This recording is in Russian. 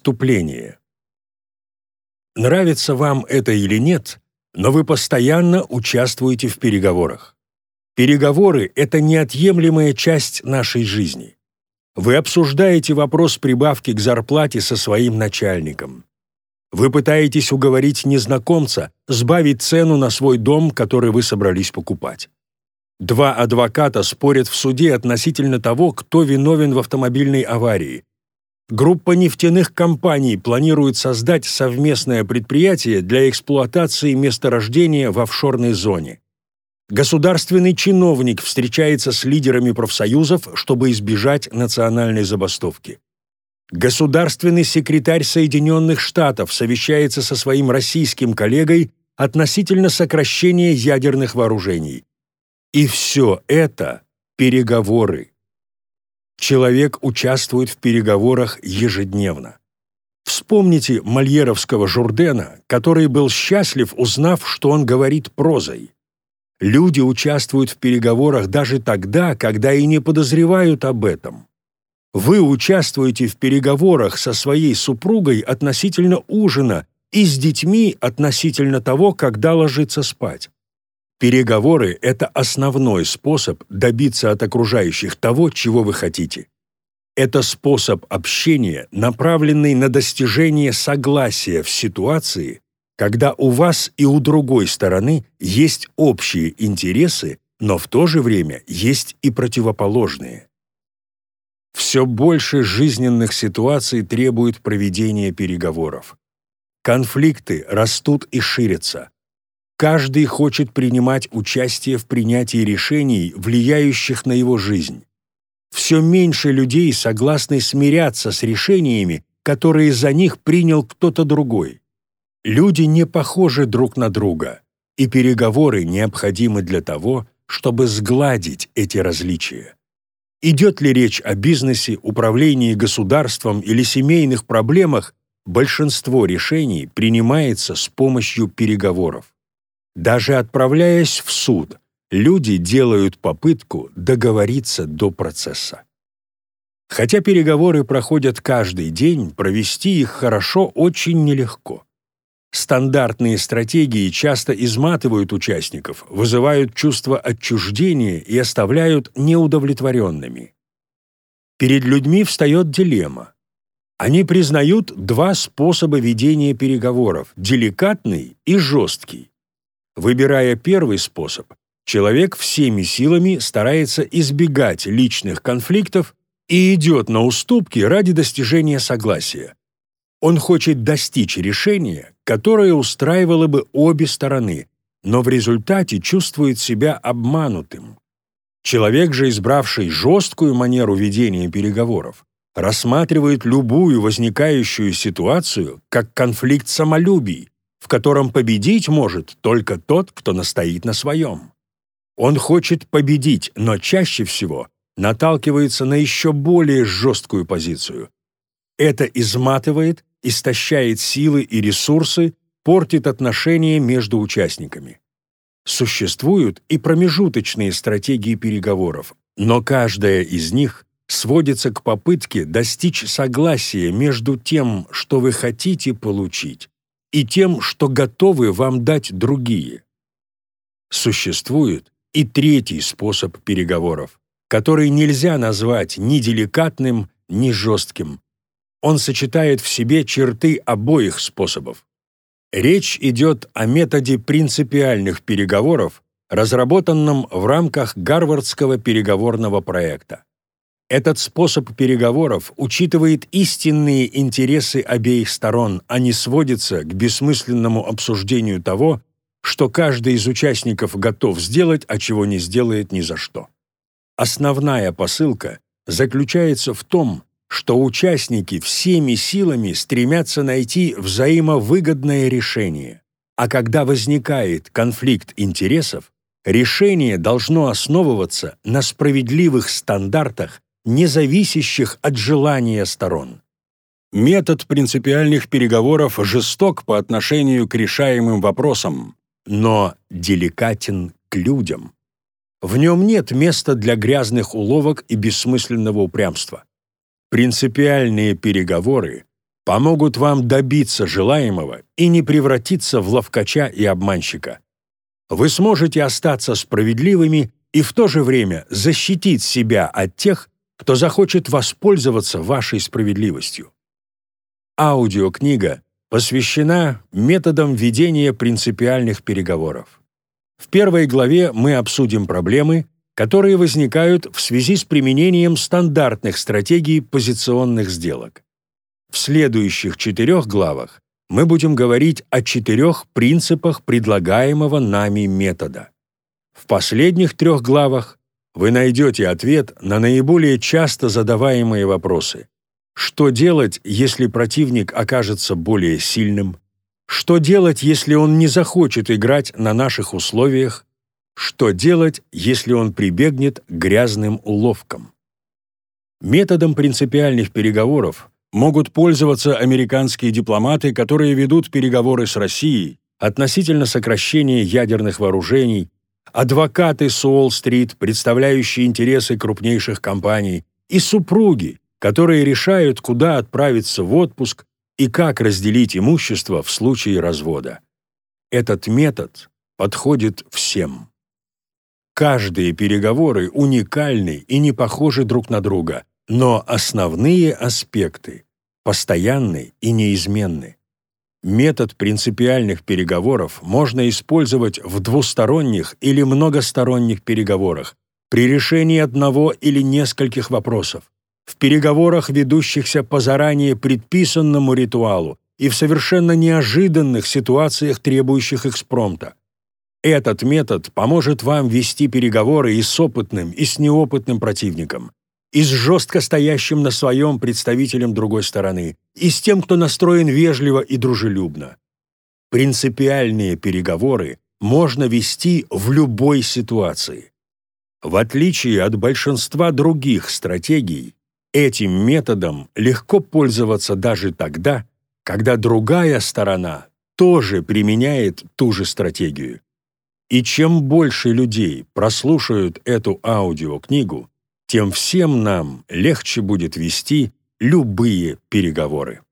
Вступление. Нравится вам это или нет, но вы постоянно участвуете в переговорах. Переговоры — это неотъемлемая часть нашей жизни. Вы обсуждаете вопрос прибавки к зарплате со своим начальником. Вы пытаетесь уговорить незнакомца сбавить цену на свой дом, который вы собрались покупать. Два адвоката спорят в суде относительно того, кто виновен в автомобильной аварии. Группа нефтяных компаний планирует создать совместное предприятие для эксплуатации месторождения в офшорной зоне. Государственный чиновник встречается с лидерами профсоюзов, чтобы избежать национальной забастовки. Государственный секретарь Соединенных Штатов совещается со своим российским коллегой относительно сокращения ядерных вооружений. И все это – переговоры. Человек участвует в переговорах ежедневно. Вспомните мольеровского Журдена, который был счастлив, узнав, что он говорит прозой. Люди участвуют в переговорах даже тогда, когда и не подозревают об этом. Вы участвуете в переговорах со своей супругой относительно ужина и с детьми относительно того, когда ложиться спать. Переговоры – это основной способ добиться от окружающих того, чего вы хотите. Это способ общения, направленный на достижение согласия в ситуации, когда у вас и у другой стороны есть общие интересы, но в то же время есть и противоположные. Все больше жизненных ситуаций требует проведения переговоров. Конфликты растут и ширятся. Каждый хочет принимать участие в принятии решений, влияющих на его жизнь. Все меньше людей согласны смиряться с решениями, которые за них принял кто-то другой. Люди не похожи друг на друга, и переговоры необходимы для того, чтобы сгладить эти различия. Идет ли речь о бизнесе, управлении государством или семейных проблемах, большинство решений принимается с помощью переговоров. Даже отправляясь в суд, люди делают попытку договориться до процесса. Хотя переговоры проходят каждый день, провести их хорошо очень нелегко. Стандартные стратегии часто изматывают участников, вызывают чувство отчуждения и оставляют неудовлетворенными. Перед людьми встает дилемма. Они признают два способа ведения переговоров – деликатный и жесткий. Выбирая первый способ, человек всеми силами старается избегать личных конфликтов и идет на уступки ради достижения согласия. Он хочет достичь решения, которое устраивало бы обе стороны, но в результате чувствует себя обманутым. Человек же, избравший жесткую манеру ведения переговоров, рассматривает любую возникающую ситуацию как конфликт самолюбий, в котором победить может только тот, кто настоит на своем. Он хочет победить, но чаще всего наталкивается на еще более жесткую позицию. Это изматывает истощает силы и ресурсы, портит отношения между участниками. Существуют и промежуточные стратегии переговоров, но каждая из них сводится к попытке достичь согласия между тем, что вы хотите получить, и тем, что готовы вам дать другие. Существует и третий способ переговоров, который нельзя назвать ни деликатным, ни жестким, он сочетает в себе черты обоих способов. Речь идет о методе принципиальных переговоров, разработанном в рамках Гарвардского переговорного проекта. Этот способ переговоров учитывает истинные интересы обеих сторон, а не сводится к бессмысленному обсуждению того, что каждый из участников готов сделать, а чего не сделает ни за что. Основная посылка заключается в том, что участники всеми силами стремятся найти взаимовыгодное решение. А когда возникает конфликт интересов, решение должно основываться на справедливых стандартах, не зависящих от желания сторон. Метод принципиальных переговоров жесток по отношению к решаемым вопросам, но деликатен к людям. В нем нет места для грязных уловок и бессмысленного упрямства. Принципиальные переговоры помогут вам добиться желаемого и не превратиться в ловкача и обманщика. Вы сможете остаться справедливыми и в то же время защитить себя от тех, кто захочет воспользоваться вашей справедливостью. Аудиокнига посвящена методам ведения принципиальных переговоров. В первой главе мы обсудим проблемы, которые возникают в связи с применением стандартных стратегий позиционных сделок. В следующих четырех главах мы будем говорить о четырех принципах предлагаемого нами метода. В последних трех главах вы найдете ответ на наиболее часто задаваемые вопросы. Что делать, если противник окажется более сильным? Что делать, если он не захочет играть на наших условиях? Что делать, если он прибегнет к грязным уловкам? Методом принципиальных переговоров могут пользоваться американские дипломаты, которые ведут переговоры с Россией относительно сокращения ядерных вооружений, адвокаты с Уолл-стрит, представляющие интересы крупнейших компаний, и супруги, которые решают, куда отправиться в отпуск и как разделить имущество в случае развода. Этот метод подходит всем. Каждые переговоры уникальны и не похожи друг на друга, но основные аспекты постоянны и неизменны. Метод принципиальных переговоров можно использовать в двусторонних или многосторонних переговорах, при решении одного или нескольких вопросов, в переговорах, ведущихся по заранее предписанному ритуалу и в совершенно неожиданных ситуациях, требующих экспромта. Этот метод поможет вам вести переговоры и с опытным, и с неопытным противником и с жестко стоящим на своем представителем другой стороны, и с тем, кто настроен вежливо и дружелюбно. Принципиальные переговоры можно вести в любой ситуации. В отличие от большинства других стратегий, этим методом легко пользоваться даже тогда, когда другая сторона тоже применяет ту же стратегию. И чем больше людей прослушают эту аудиокнигу, тем всем нам легче будет вести любые переговоры.